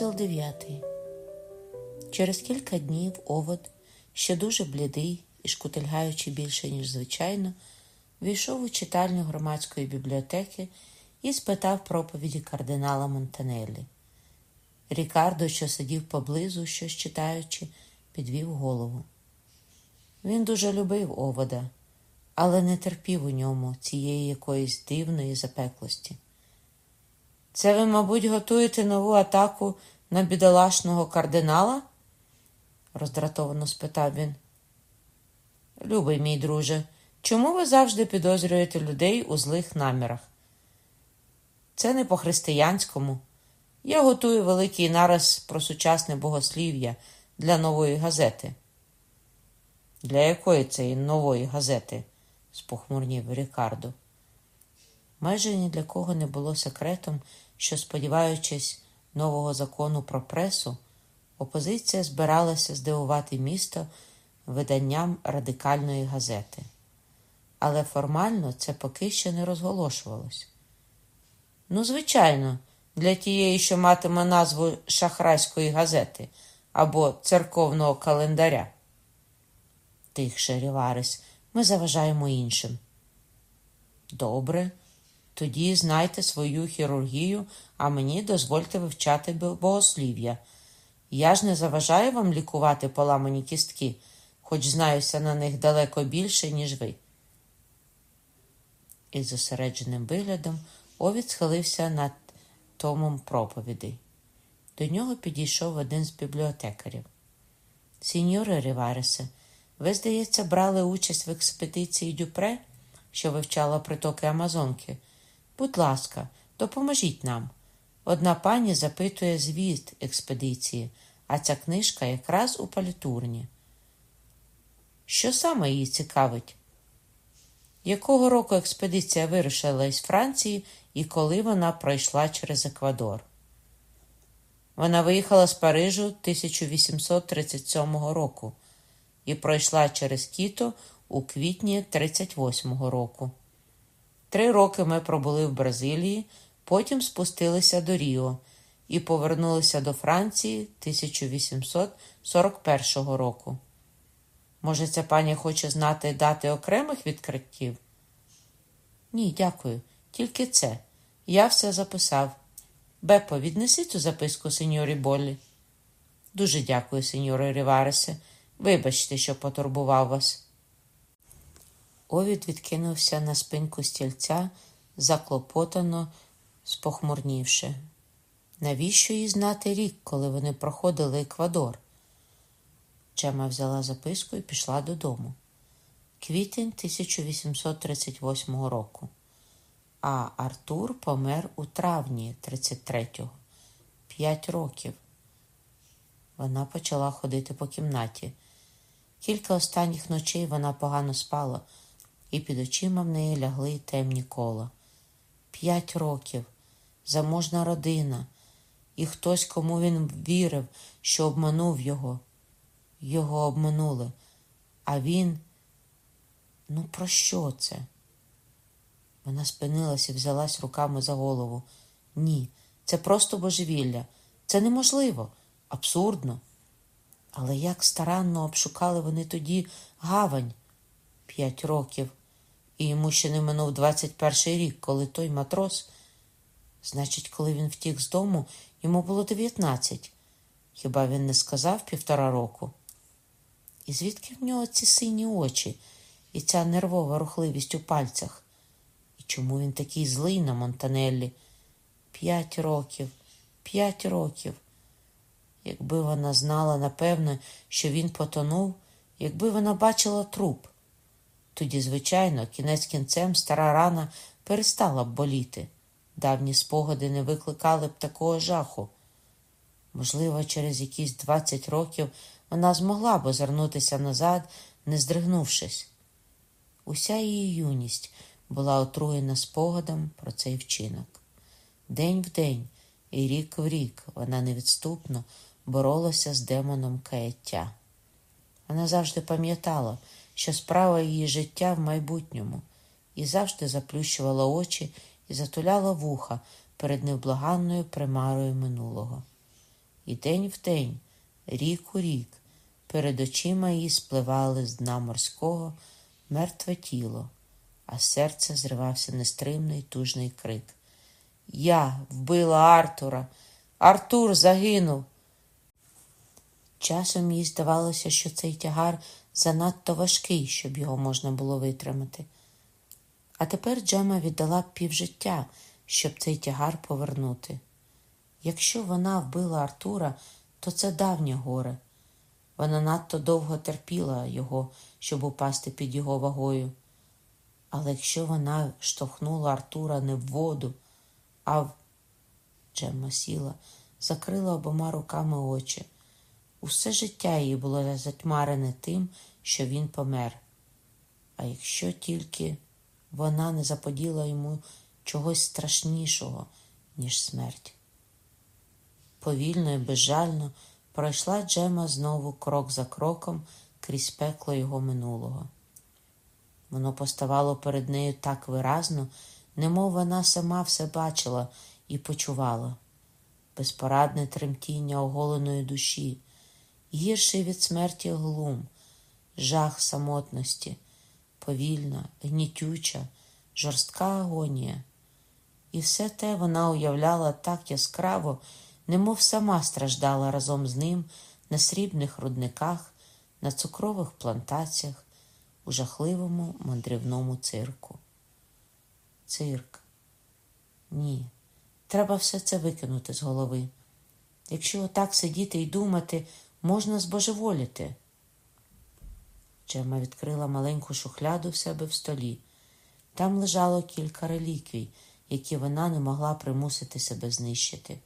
Розділ 9. Через кілька днів овод, ще дуже блідий і шкутильгаючи більше, ніж звичайно, війшов у читальню громадської бібліотеки і спитав проповіді кардинала Монтанеллі. Рікардо, що сидів поблизу, щось читаючи, підвів голову. Він дуже любив овода, але не терпів у ньому цієї якоїсь дивної запеклості. Це ви, мабуть, готуєте нову атаку на бідолашного кардинала? роздратовано спитав він. Любий мій друже, чому ви завжди підозрюєте людей у злих намірах? Це не по-християнському. Я готую великий нараз про сучасне богослів'я для нової газети. Для якої цієї нової газети? спохмурнів Рікардо. Майже ні для кого не було секретом, що, сподіваючись нового закону про пресу, опозиція збиралася здивувати місто виданням радикальної газети. Але формально це поки що не розголошувалось. Ну, звичайно, для тієї, що матиме назву шахрайської газети або церковного календаря. Тихше, Ріварис, ми заважаємо іншим. Добре, тоді знайте свою хірургію, а мені дозвольте вивчати богослів'я. Я ж не заважаю вам лікувати поламані кістки, хоч знаюся на них далеко більше, ніж ви. Із зосередженим виглядом Овід схилився над томом проповідей. До нього підійшов один з бібліотекарів. Сіньоре Ріваресе, ви, здається, брали участь в експедиції Дюпре, що вивчала притоки Амазонки. Будь ласка, допоможіть нам. Одна пані запитує звіст експедиції, а ця книжка якраз у палітурні. Що саме її цікавить? Якого року експедиція вирушила із Франції і коли вона пройшла через Еквадор? Вона виїхала з Парижу 1837 року і пройшла через Кіто у квітні 38-го року. Три роки ми пробули в Бразилії, потім спустилися до Ріо і повернулися до Франції 1841 року. Може, ця пані хоче знати дати окремих відкриттів? Ні, дякую. Тільки це. Я все записав. Бепо, віднеси цю записку сеньорі Боллі. Дуже дякую, сеньоре Ріваресе. Вибачте, що потурбував вас. Овід відкинувся на спинку стільця, заклопотано, спохмурнівши. Навіщо їй знати рік, коли вони проходили Еквадор? Чема взяла записку і пішла додому. Квітень 1838 року. А Артур помер у травні 33-го. П'ять років. Вона почала ходити по кімнаті. Кілька останніх ночей вона погано спала і під очима в неї лягли темні кола. П'ять років, заможна родина, і хтось, кому він вірив, що обманув його. Його обманули, а він. Ну, про що це? Вона спинилась і взялась руками за голову. Ні, це просто божевілля. Це неможливо, абсурдно. Але як старанно обшукали вони тоді гавань п'ять років, і йому ще не минув 21 рік, коли той матрос, значить, коли він втік з дому, йому було 19. Хіба він не сказав півтора року? І звідки в нього ці сині очі і ця нервова рухливість у пальцях? І чому він такий злий на Монтанеллі? П'ять років, п'ять років. Якби вона знала, напевне, що він потонув, якби вона бачила труп. Тоді, звичайно, кінець кінцем стара рана перестала б боліти. Давні спогади не викликали б такого жаху. Можливо, через якісь двадцять років вона змогла б озирнутися назад, не здригнувшись. Уся її юність була отруєна спогадом про цей вчинок. День в день і рік в рік вона невідступно боролася з демоном каяття. Вона завжди пам'ятала, що справа її життя в майбутньому, і завжди заплющувала очі і затуляла вуха перед невблаганною примарою минулого. і день в день, рік у рік, перед очима її спливали з дна морського мертве тіло, а з серця зривався нестримний тужний крик. Я вбила Артура. Артур загинув. Часом їй здавалося, що цей тягар занадто важкий, щоб його можна було витримати. А тепер Джема віддала півжиття, щоб цей тягар повернути. Якщо вона вбила Артура, то це давнє горе. Вона надто довго терпіла його, щоб упасти під його вагою. Але якщо вона штовхнула Артура не в воду, а в Джемма сіла, закрила обома руками очі. Усе життя її було затьмарене тим, що він помер. А якщо тільки вона не заподіла йому чогось страшнішого, ніж смерть. Повільно і безжально пройшла Джема знову крок за кроком крізь пекло його минулого. Воно поставало перед нею так виразно, немов вона сама все бачила і почувала безпорадне тремтіння оголеної душі, гірший від смерті глум, жах самотності, повільна, гнітюча, жорстка агонія. І все те вона уявляла так яскраво, немов сама страждала разом з ним на срібних рудниках, на цукрових плантаціях, у жахливому мандрівному цирку. Цирк. Ні, треба все це викинути з голови. Якщо отак сидіти і думати, можна збожеволіти. Джема відкрила маленьку шухляду в себе в столі. Там лежало кілька реліквій, які вона не могла примусити себе знищити.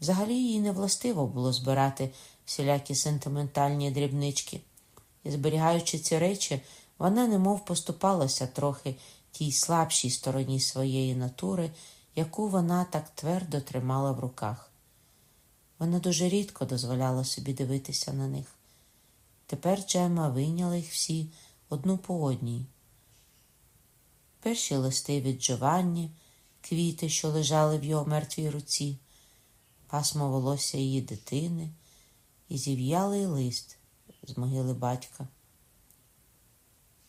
Взагалі їй не властиво було збирати всілякі сентиментальні дрібнички, і, зберігаючи ці речі, вона немов поступалася трохи тій слабшій стороні своєї натури, яку вона так твердо тримала в руках. Вона дуже рідко дозволяла собі дивитися на них. Тепер Джема вийняла їх всі одну по одній. Перші листи від Джованні, квіти, що лежали в його мертвій руці, пасмо волосся її дитини і зів'ялий лист з могили батька.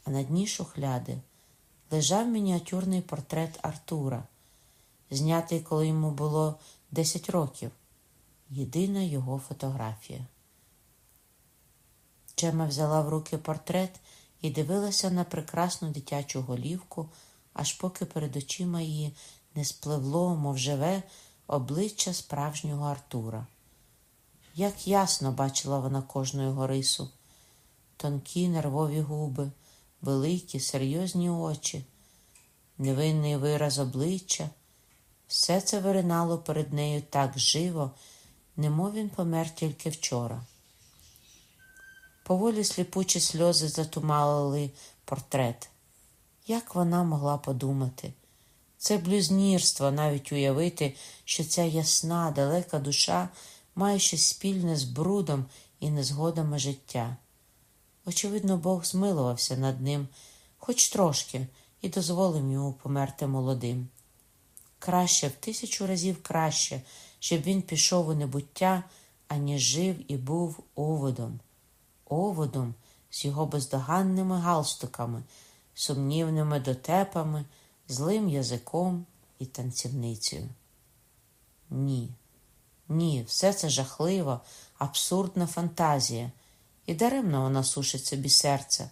А на дні шухляди лежав мініатюрний портрет Артура, знятий, коли йому було 10 років, єдина його фотографія. Чема взяла в руки портрет і дивилася на прекрасну дитячу голівку, аж поки перед очима її не спливло, мов живе, обличчя справжнього Артура. Як ясно бачила вона кожну його рису, тонкі нервові губи, великі, серйозні очі, невинний вираз обличчя, все це виринало перед нею так живо, немов він помер тільки вчора. Поволі сліпучі сльози затумалили портрет. Як вона могла подумати? Це блюзнірство навіть уявити, що ця ясна, далека душа має щось спільне з брудом і незгодами життя. Очевидно, Бог змилувався над ним хоч трошки, і дозволив йому померти молодим. Краще в тисячу разів краще, щоб він пішов у небуття, аніж жив і був оводом, оводом з його бездоганними галстуками, сумнівними дотепами, злим язиком і танцівницею. Ні, ні, все це жахлива, абсурдна фантазія, і даремно вона сушить собі серце.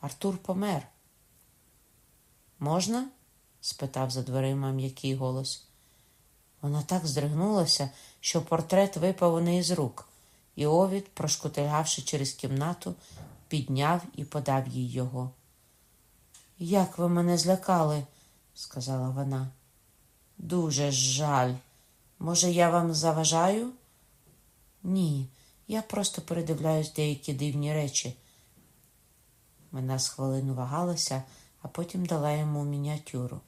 Артур помер. Можна? спитав за дверима м'який голос. Вона так здригнулася, що портрет випав у неї з рук, і овід, прошкутильгавши через кімнату, підняв і подав їй його. Як ви мене злякали, сказала вона. Дуже жаль. Може, я вам заважаю? Ні, я просто передивляюсь деякі дивні речі. Вона з хвилину вагалася, а потім дала йому мініатюру.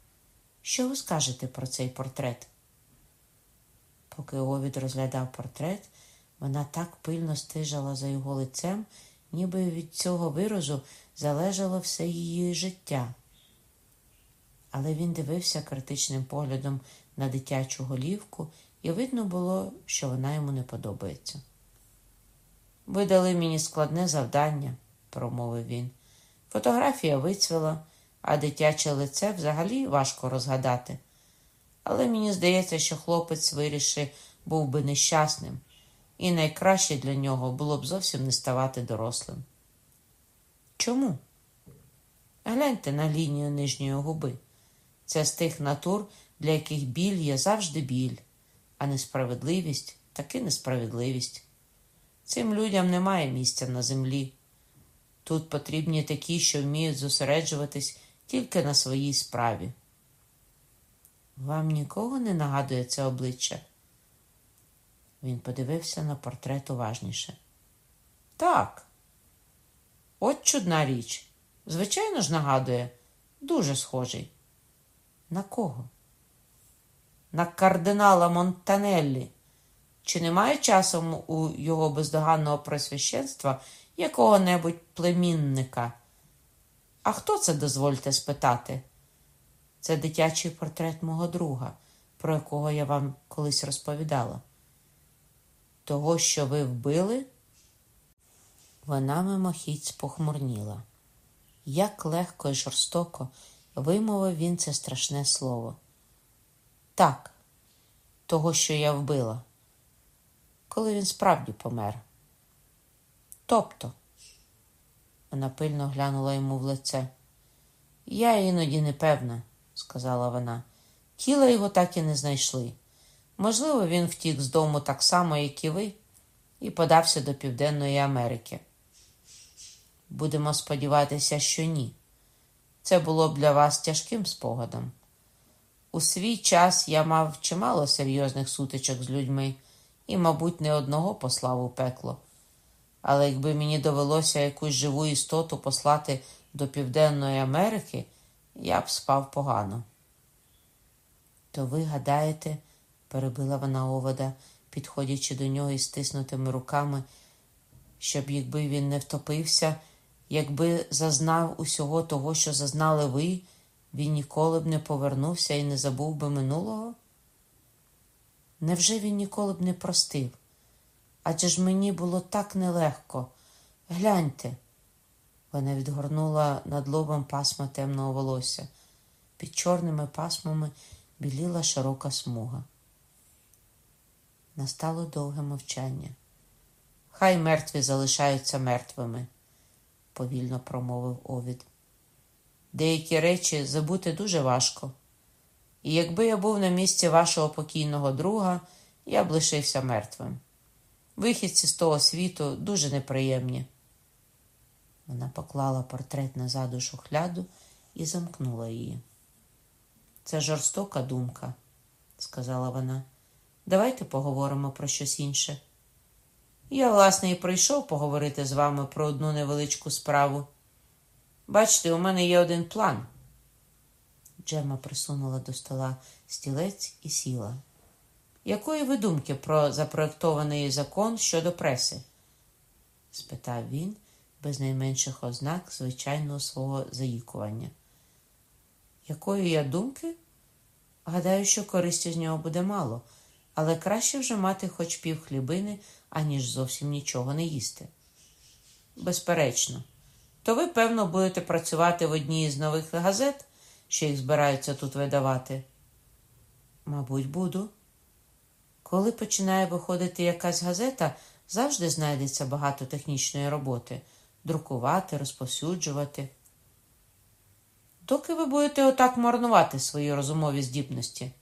Що ви скажете про цей портрет? Поки Овід розглядав портрет, вона так пильно стижала за його лицем, ніби від цього виразу залежало все її життя. Але він дивився критичним поглядом на дитячу голівку і видно було, що вона йому не подобається. Ви дали мені складне завдання, промовив він. Фотографія вицвіла, а дитяче лице взагалі важко розгадати. Але мені здається, що хлопець вирішив був би нещасним, і найкраще для нього було б зовсім не ставати дорослим. Чому? Гляньте на лінію нижньої губи. Це з тих натур, для яких біль є завжди біль, а несправедливість таки несправедливість. Цим людям немає місця на землі. Тут потрібні такі, що вміють зосереджуватись тільки на своїй справі. Вам нікого не нагадує це обличчя? Він подивився на портрет уважніше. Так. От чудна річ. Звичайно ж, нагадує, дуже схожий. На кого? На кардинала Монтанеллі. Чи немає часом у його бездоганного просвященства якого-небудь племінника? А хто це дозвольте спитати? Це дитячий портрет мого друга, про якого я вам колись розповідала. Того, що ви вбили? Вона мимохідь спохмурніла. Як легко і жорстоко вимовив він це страшне слово. Так, того, що я вбила, коли він справді помер. Тобто, вона пильно глянула йому в лице. Я іноді не певна, сказала вона. Тіла його так і не знайшли. Можливо, він втік з дому так само, як і ви, і подався до Південної Америки. Будемо сподіватися, що ні. Це було б для вас тяжким спогадом. У свій час я мав чимало серйозних сутичок з людьми і, мабуть, не одного послав у пекло. Але якби мені довелося якусь живу істоту послати до Південної Америки, я б спав погано. То ви гадаєте, перебила вона овода, підходячи до нього із стиснутими руками, щоб якби він не втопився, якби зазнав усього того, що зазнали ви, він ніколи б не повернувся і не забув би минулого? Невже він ніколи б не простив? Адже ж мені було так нелегко. Гляньте. Вона відгорнула над лобом пасма темного волосся. Під чорними пасмами біліла широка смуга. Настало довге мовчання. Хай мертві залишаються мертвими, повільно промовив Овід. Деякі речі забути дуже важко. І якби я був на місці вашого покійного друга, я б лишився мертвим. Вихідці з того світу дуже неприємні. Вона поклала портрет назад у шухляду і замкнула її. Це жорстока думка, сказала вона. Давайте поговоримо про щось інше. Я, власне, і прийшов поговорити з вами про одну невеличку справу. Бачите, у мене є один план. Джема присунула до стола стілець і сіла. Якої ви думки про запроектований закон щодо преси? спитав він без найменших ознак звичайного свого заїкування. Якої я думки? Гадаю, що користі з нього буде мало, але краще вже мати хоч пів хлібини, аніж зовсім нічого не їсти. Безперечно, то ви, певно, будете працювати в одній із нових газет, що їх збираються тут видавати? Мабуть, буду. Коли починає виходити якась газета, завжди знайдеться багато технічної роботи друкувати, розповсюджувати. Доки ви будете отак марнувати свої розумові здібності?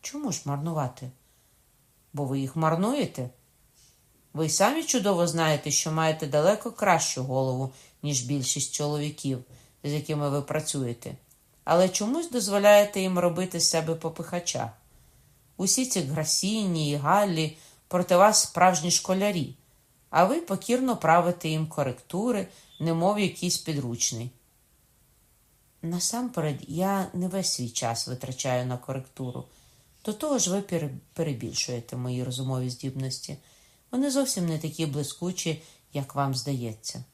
Чому ж марнувати? Бо ви їх марнуєте? Ви самі чудово знаєте, що маєте далеко кращу голову, ніж більшість чоловіків, з якими ви працюєте, але чомусь дозволяєте їм робити з себе попихача. Усі ці грасінні і галлі проти вас справжні школярі, а ви покірно правите їм коректури, немов якийсь підручний. Насамперед, я не весь свій час витрачаю на коректуру. До того ж, ви перебільшуєте мої розумові здібності. Вони зовсім не такі блискучі, як вам здається.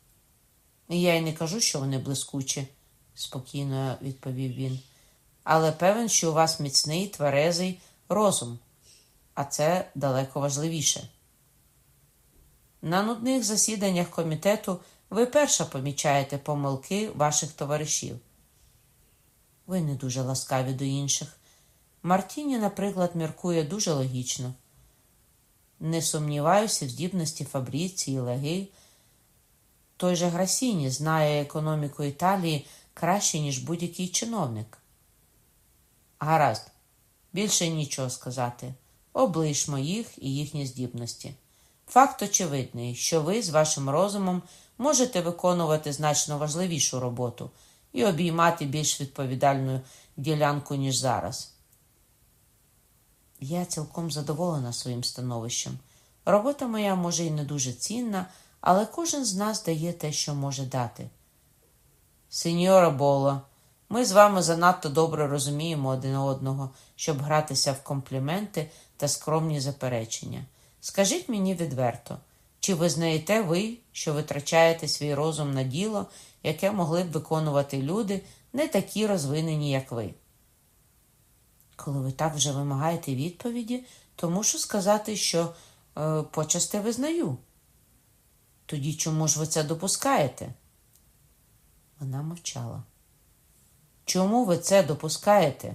Я й не кажу, що вони блискучі, спокійно відповів він. Але певен, що у вас міцний, тверезий розум. а це далеко важливіше. На нудних засіданнях комітету ви перша помічаєте помилки ваших товаришів. Ви не дуже ласкаві до інших. Мартіні, наприклад, міркує дуже логічно. Не сумніваюся в здібності Фабріці і Леги. Той же Грасіні знає економіку Італії краще, ніж будь-який чиновник. Гаразд, більше нічого сказати. Облишмо їх і їхні здібності. Факт очевидний, що ви з вашим розумом можете виконувати значно важливішу роботу і обіймати більш відповідальну ділянку, ніж зараз. Я цілком задоволена своїм становищем. Робота моя може і не дуже цінна, але кожен з нас дає те, що може дати. Сеньора Боло, ми з вами занадто добре розуміємо один одного, щоб гратися в компліменти та скромні заперечення. Скажіть мені відверто, чи визнаєте ви, що витрачаєте свій розум на діло, яке могли б виконувати люди, не такі розвинені, як ви? Коли ви так вже вимагаєте відповіді, то мушу сказати, що е, почасти визнаю. Тоді чому ж ви це допускаєте? Вона мовчала. Чому ви це допускаєте?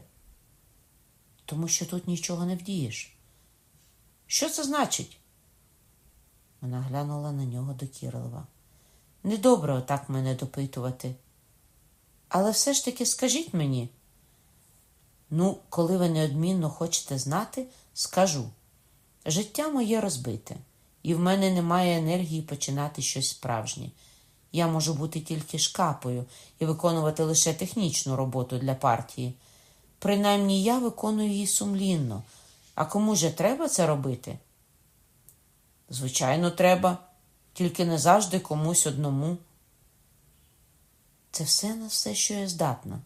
Тому що тут нічого не вдієш. Що це значить? Вона глянула на нього докірливо. Недобре отак мене допитувати. Але все ж таки скажіть мені. Ну, коли ви неодмінно хочете знати, скажу. Життя моє розбите, і в мене немає енергії починати щось справжнє. Я можу бути тільки шкапою і виконувати лише технічну роботу для партії. Принаймні я виконую її сумлінно. А кому же треба це робити? Звичайно, треба, тільки не завжди комусь одному. Це все на все, що я здатна.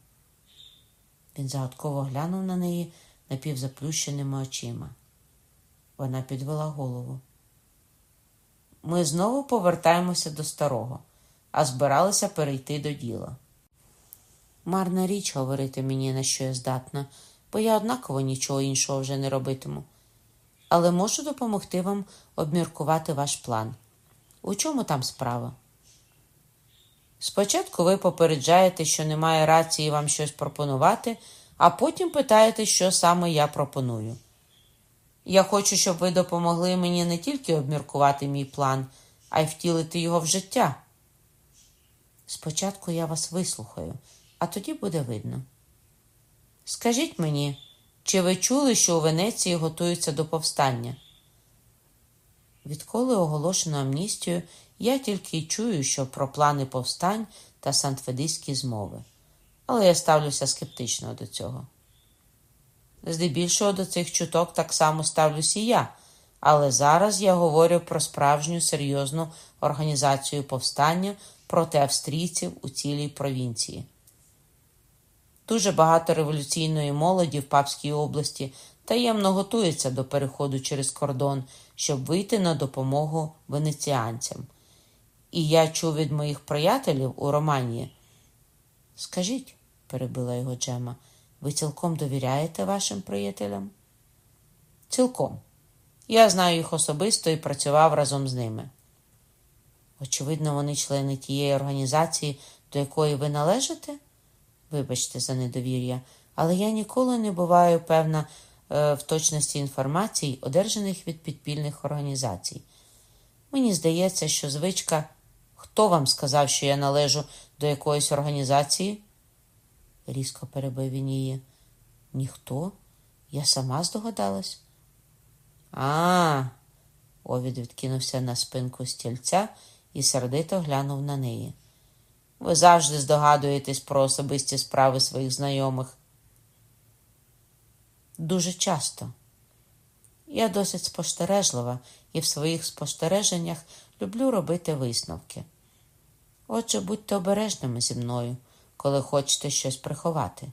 Він загадково глянув на неї напівзаплющеними очима. Вона підвела голову. Ми знову повертаємося до старого, а збиралися перейти до діла. Марна річ говорити мені, на що я здатна, бо я однаково нічого іншого вже не робитиму. Але можу допомогти вам обміркувати ваш план. У чому там справа? Спочатку ви попереджаєте, що немає рації вам щось пропонувати, а потім питаєте, що саме я пропоную. Я хочу, щоб ви допомогли мені не тільки обміркувати мій план, а й втілити його в життя. Спочатку я вас вислухаю, а тоді буде видно. Скажіть мені, чи ви чули, що у Венеції готуються до повстання? Відколи оголошено амністію, я тільки й чую, що про плани повстань та сантфедиські змови, але я ставлюся скептично до цього. Здебільшого до цих чуток так само ставлюсь і я, але зараз я говорю про справжню серйозну організацію повстання проти австрійців у цілій провінції. Дуже багато революційної молоді в Папській області таємно готується до переходу через кордон, щоб вийти на допомогу венеціанцям. І я чув від моїх приятелів у Романії. Скажіть, перебила його Джема, ви цілком довіряєте вашим приятелям? Цілком. Я знаю їх особисто і працював разом з ними. Очевидно, вони члени тієї організації, до якої ви належите? Вибачте за недовір'я, але я ніколи не буваю певна е, в точності інформацій, одержаних від підпільних організацій. Мені здається, що звичка хто вам сказав, що я належу до якоїсь організації? різко перебив він її. Ніхто? Я сама здогадалась. А, Овід відкинувся на спинку стільця і сердито глянув на неї. Ви завжди здогадуєтесь про особисті справи своїх знайомих. Дуже часто. Я досить спостережлива і в своїх спостереженнях люблю робити висновки. Отже, будьте обережними зі мною, коли хочете щось приховати.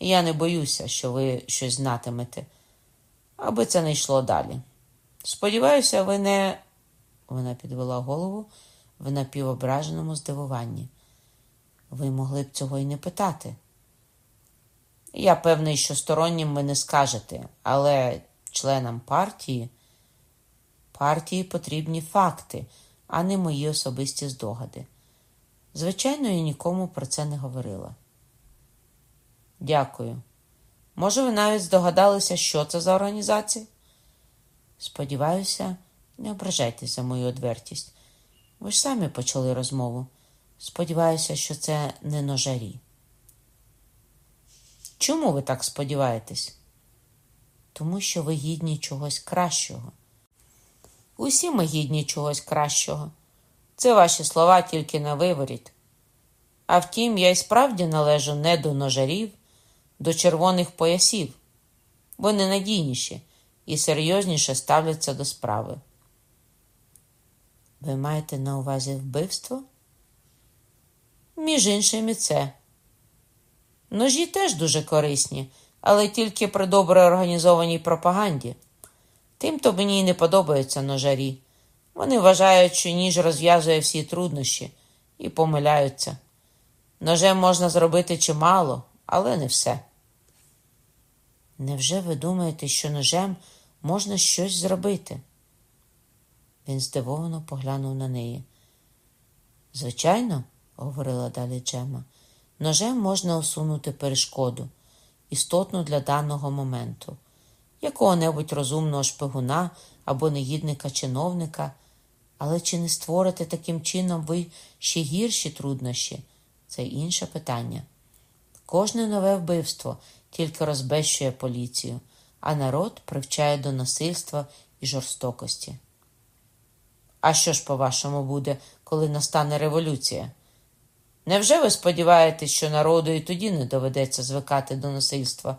Я не боюся, що ви щось знатимете, аби це не йшло далі. Сподіваюся, ви не. Вона підвела голову в напівображеному здивуванні. Ви могли б цього й не питати. Я певний, що стороннім ви не скажете, але членам партії. Партії потрібні факти, а не мої особисті здогади. Звичайно, я нікому про це не говорила. Дякую. Може, ви навіть здогадалися, що це за організація? Сподіваюся, не ображайтесь за мою одвертість. Ви ж самі почали розмову. Сподіваюся, що це не ножарі. Чому ви так сподіваєтесь? Тому що ви гідні чогось кращого. Усі ми гідні чогось кращого. Це ваші слова тільки на виворіт. А втім, я й справді належу не до ножарів, до червоних поясів. Вони надійніші і серйозніше ставляться до справи. Ви маєте на увазі вбивство? Між іншим і це. Ножі теж дуже корисні, але тільки при добре організованій пропаганді. Тим-то мені й не подобаються ножарі. Вони вважають, що ніж розв'язує всі труднощі і помиляються. Ножем можна зробити чимало, але не все. Невже ви думаєте, що ножем можна щось зробити? Він здивовано поглянув на неї. Звичайно, говорила далі Джема, ножем можна усунути перешкоду, істотну для даного моменту, якого-небудь розумного шпигуна або негідника чиновника, але чи не створите таким чином ви ще гірші труднощі? Це інше питання. Кожне нове вбивство тільки розбещує поліцію, а народ привчає до насильства і жорстокості. А що ж, по-вашому, буде, коли настане революція? Невже ви сподіваєтесь, що народу і тоді не доведеться звикати до насильства?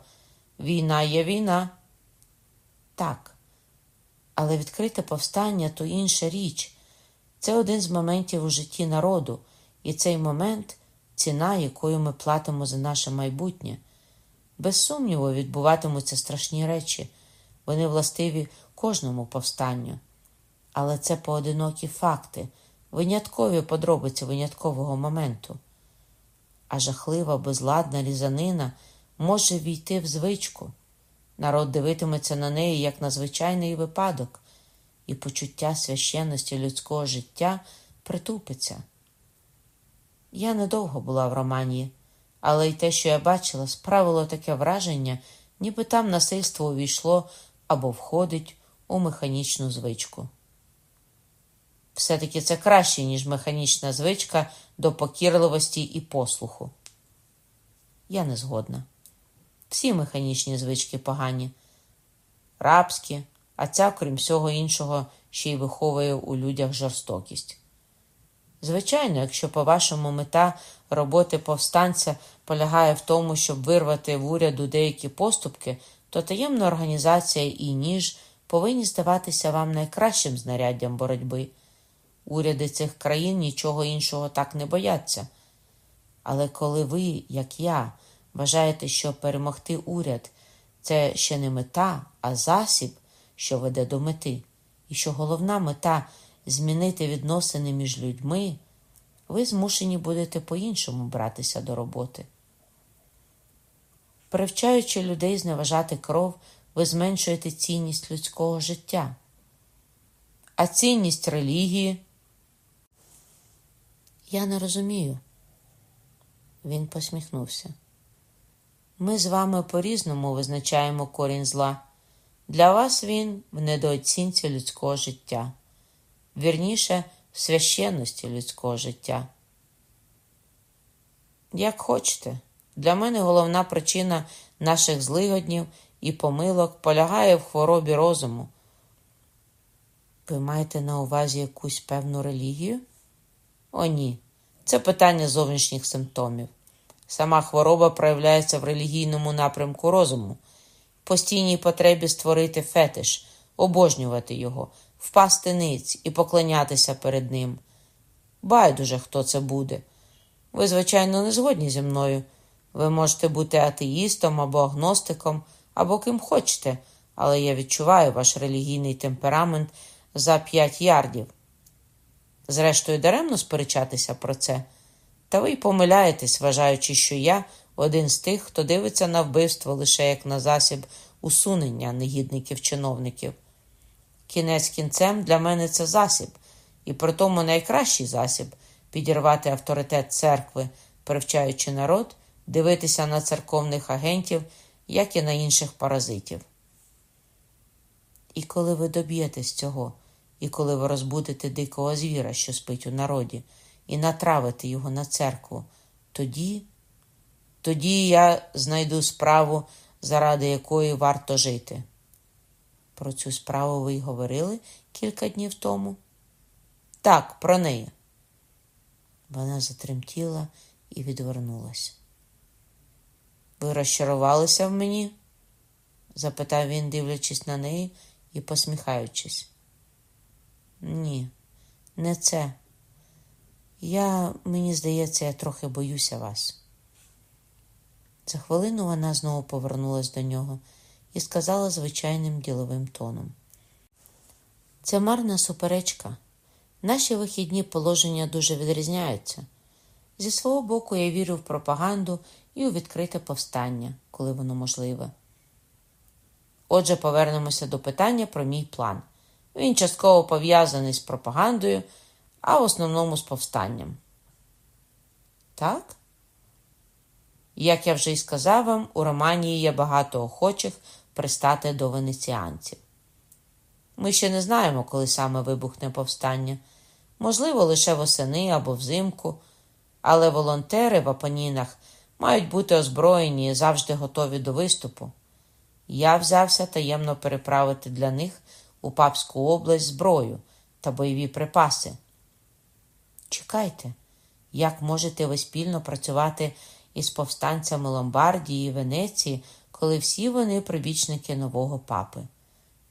Війна є війна. Так. Але відкрите повстання то інша річ. Це один з моментів у житті народу, і цей момент ціна, якою ми платимо за наше майбутнє. Без сумніву, відбуватимуться страшні речі, вони властиві кожному повстанню. Але це поодинокі факти, виняткові подробиці виняткового моменту. А жахлива, безладна різанина може війти в звичку. Народ дивитиметься на неї як на звичайний випадок, і почуття священності людського життя притупиться. Я недовго була в Романії, але й те, що я бачила, справило таке враження, ніби там насильство увійшло або входить у механічну звичку. Все-таки це краще, ніж механічна звичка до покірливості і послуху. Я не згодна. Всі механічні звички погані, рабські, а ця, крім всього іншого, ще й виховує у людях жорстокість. Звичайно, якщо, по-вашому, мета роботи повстанця полягає в тому, щоб вирвати в уряду деякі поступки, то таємна організація і ніж повинні здаватися вам найкращим знаряддям боротьби. Уряди цих країн нічого іншого так не бояться. Але коли ви, як я, вважаєте, що перемогти уряд це ще не мета, а засіб, що веде до мети, і що головна мета змінити відносини між людьми, ви змушені будете по-іншому братися до роботи. Привчаючи людей зневажати кров, ви зменшуєте цінність людського життя. А цінність релігії. Я не розумію. Він посміхнувся. Ми з вами по-різному визначаємо корінь зла. Для вас він в недооцінці людського життя, вірніше, в священності людського життя. Як хочете, для мене головна причина наших злигоднів і помилок полягає в хворобі розуму. Ви маєте на увазі якусь певну релігію? О, ні. Це питання зовнішніх симптомів. Сама хвороба проявляється в релігійному напрямку розуму, постійній потребі створити фетиш, обожнювати його, впасти ниць і поклонятися перед ним. Байдуже, хто це буде. Ви, звичайно, не згодні зі мною. Ви можете бути атеїстом або агностиком, або ким хочете, але я відчуваю ваш релігійний темперамент за п'ять ярдів. Зрештою, даремно сперечатися про це. Та ви й помиляєтесь, вважаючи, що я один з тих, хто дивиться на вбивство лише як на засіб усунення негідників-чиновників. Кінець кінцем для мене це засіб, і при тому найкращий засіб підірвати авторитет церкви, привчаючи народ дивитися на церковних агентів, як і на інших паразитів. І коли ви доб'єтесь цього, і коли ви розбудете дикого звіра, що спить у народі, і натравите його на церкву, тоді, тоді я знайду справу, заради якої варто жити. Про цю справу ви й говорили кілька днів тому? Так, про неї. Вона затремтіла і відвернулась. Ви розчарувалися в мені? запитав він, дивлячись на неї і посміхаючись. Ні, не це. Я, мені здається, я трохи боюся вас. За хвилину вона знову повернулась до нього і сказала звичайним діловим тоном. Це марна суперечка. Наші вихідні положення дуже відрізняються. Зі свого боку, я вірю в пропаганду і у відкрите повстання, коли воно можливе. Отже, повернемося до питання про мій план. Він частково пов'язаний з пропагандою, а в основному з повстанням. Так? Як я вже й сказав вам, у Романії є багато охочих пристати до венеціанців. Ми ще не знаємо, коли саме вибухне повстання, можливо, лише восени або взимку, але волонтери в Апанінах мають бути озброєні і завжди готові до виступу. Я взявся таємно переправити для них у Папську область зброю та бойові припаси. Чекайте, як можете ви спільно працювати із повстанцями Ломбардії і Венеції, коли всі вони прибічники нового папи?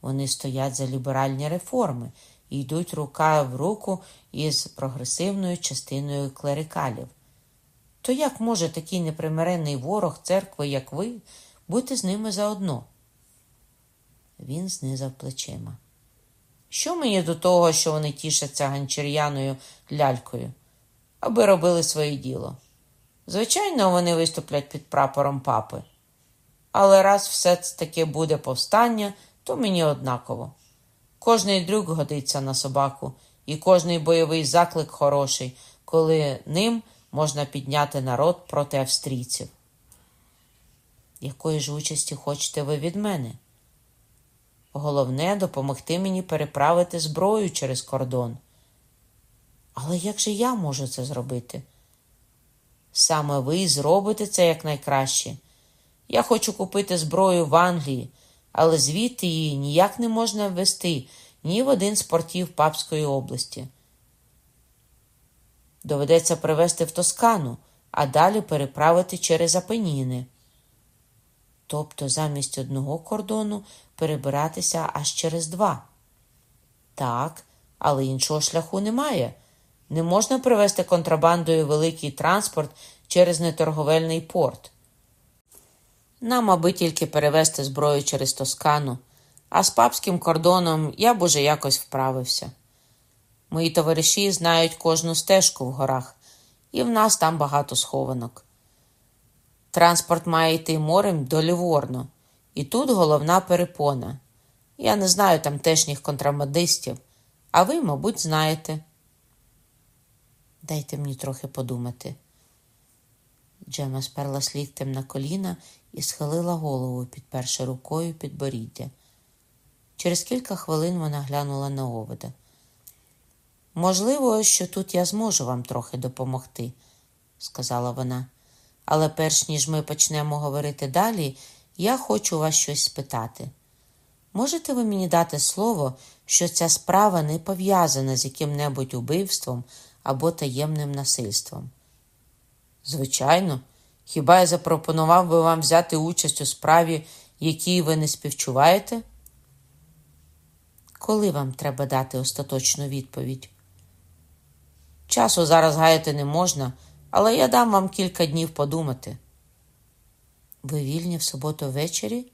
Вони стоять за ліберальні реформи і йдуть рука в руку із прогресивною частиною клерикалів. То як може такий непримиренний ворог церкви, як ви, бути з ними заодно? Він знизав плечима. Що мені до того, що вони тішаться ганчір'яною лялькою, аби робили своє діло? Звичайно, вони виступлять під прапором папи. Але раз все це таке буде повстання, то мені однаково. Кожний дрюк годиться на собаку, і кожний бойовий заклик хороший, коли ним можна підняти народ проти австрійців. Якої ж участі хочете ви від мене? Головне допомогти мені переправити зброю через кордон. Але як же я можу це зробити? Саме ви зробите це якнайкраще. Я хочу купити зброю в Англії, але звідти її ніяк не можна ввести ні в один з портів Папської області. Доведеться привезти в Тоскану, а далі переправити через Апеніни. Тобто замість одного кордону перебиратися аж через два. Так, але іншого шляху немає. Не можна привезти контрабандою великий транспорт через неторговельний порт. Нам, аби тільки перевезти зброю через Тоскану, а з папським кордоном я б уже якось вправився. Мої товариші знають кожну стежку в горах, і в нас там багато схованок. Транспорт має йти морем до Ліворно, і тут головна перепона. Я не знаю тамтешніх контрабандистів, а ви, мабуть, знаєте. Дайте мені трохи подумати. Джема сперла ліктем на коліна і схилила голову, підперши рукою підборіддя. Через кілька хвилин вона глянула на овода. Можливо, що тут я зможу вам трохи допомогти, сказала вона. Але перш ніж ми почнемо говорити далі, я хочу вас щось спитати. Можете ви мені дати слово, що ця справа не пов'язана з яким-небудь убивством або таємним насильством? Звичайно, хіба я запропонував би вам взяти участь у справі, якій ви не співчуваєте? Коли вам треба дати остаточну відповідь? Часу зараз гаяти не можна, але я дам вам кілька днів подумати. Ви вільні в суботу ввечері?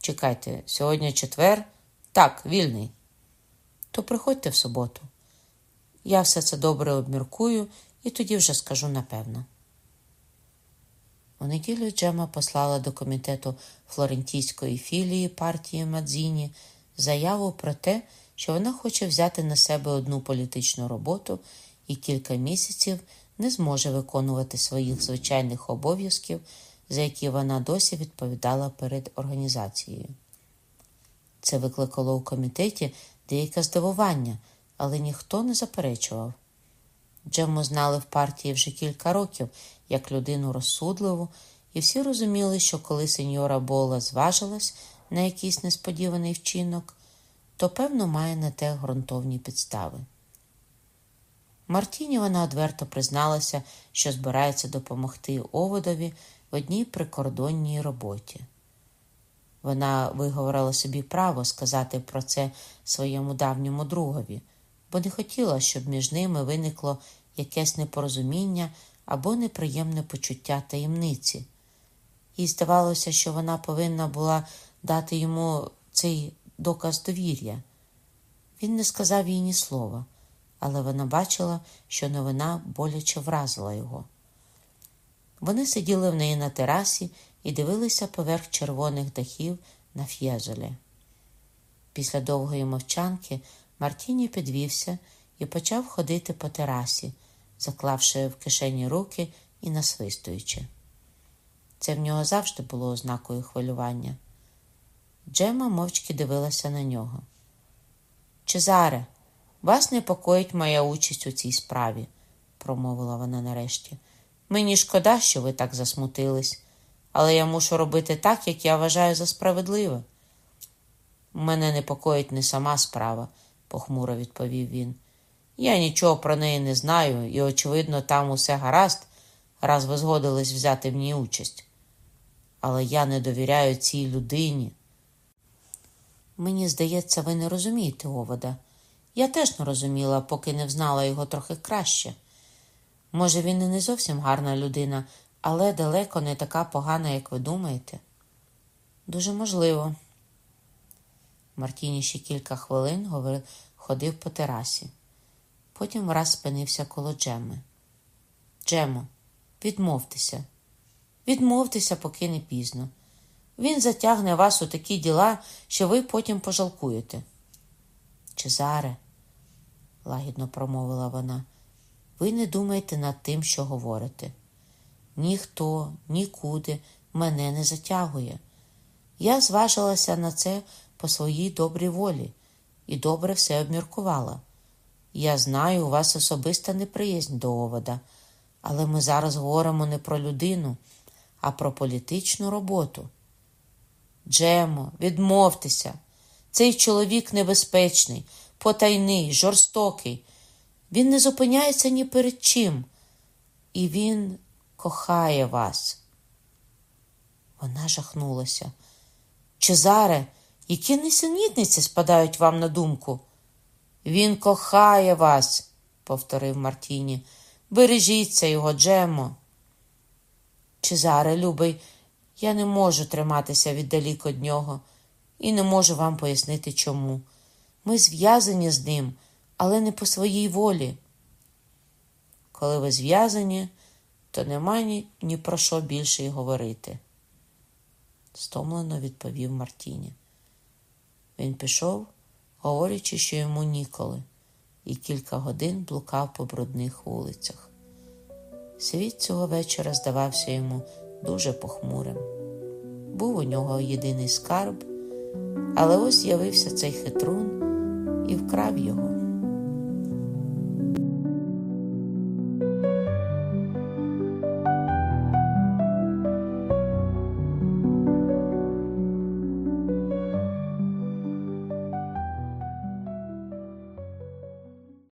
Чекайте, сьогодні четвер? Так, вільний. То приходьте в суботу. Я все це добре обміркую і тоді вже скажу напевно. У неділю Джема послала до комітету флорентійської філії партії Мадзіні заяву про те, що вона хоче взяти на себе одну політичну роботу і кілька місяців не зможе виконувати своїх звичайних обов'язків, за які вона досі відповідала перед організацією. Це викликало у комітеті деяке здивування, але ніхто не заперечував. Джему знали в партії вже кілька років як людину розсудливу, і всі розуміли, що коли сеньора Бола зважилась на якийсь несподіваний вчинок, то, певно, має на те ґрунтовні підстави. Мартіні вона одверто призналася, що збирається допомогти Оводові в одній прикордонній роботі. Вона виговорила собі право сказати про це своєму давньому другові, бо не хотіла, щоб між ними виникло якесь непорозуміння або неприємне почуття таємниці. Їй здавалося, що вона повинна була дати йому цей доказ довір'я. Він не сказав їй ні слова, але вона бачила, що новина боляче вразила його. Вони сиділи в неї на терасі і дивилися поверх червоних дахів на ф'єзолі. Після довгої мовчанки Мартіні підвівся і почав ходити по терасі, заклавши в кишені руки і насвистуючи. Це в нього завжди було ознакою хвилювання. Джема мовчки дивилася на нього. Чезаре, вас непокоїть моя участь у цій справі, промовила вона нарешті. Мені шкода, що ви так засмутились, але я мушу робити так, як я вважаю за справедливе. Мене непокоїть не сама справа, похмуро відповів він. Я нічого про неї не знаю, і, очевидно, там усе гаразд, раз ви згодились взяти в ній участь. Але я не довіряю цій людині. Мені здається, ви не розумієте Овода. Я теж не розуміла, поки не взнала його трохи краще. Може, він і не зовсім гарна людина, але далеко не така погана, як ви думаєте. Дуже можливо. Мартіні ще кілька хвилин ходив по терасі. Потім враз спинився коло Джеми. Джемо, відмовтеся, відмовтеся, поки не пізно. Він затягне вас у такі діла, що ви потім пожалкуєте. Чезаре, лагідно промовила вона, ви не думайте над тим, що говорите. Ніхто нікуди мене не затягує. Я зважилася на це по своїй добрій волі і добре все обміркувала. Я знаю, у вас особиста неприязнь до овода, але ми зараз говоримо не про людину, а про політичну роботу. Джемо, відмовтеся. Цей чоловік небезпечний, потайний, жорстокий. Він не зупиняється ні перед чим, і він кохає вас. Вона жахнулася. Чезаре, які несенітниці спадають вам на думку? Він кохає вас, повторив Мартіні. Бережіться його, Джемо. Чезаре, любий, я не можу триматися віддалік від нього і не можу вам пояснити чому. Ми зв'язані з ним, але не по своїй волі. Коли ви зв'язані, то нема ні, ні про що більше й говорити, стомлено відповів Мартіні. Він пішов, говорячи, що йому ніколи, і кілька годин блукав по брудних вулицях. Світ цього вечора здавався йому дуже похмурим. Був у нього єдиний скарб, але ось з'явився цей хитрун і вкрав його.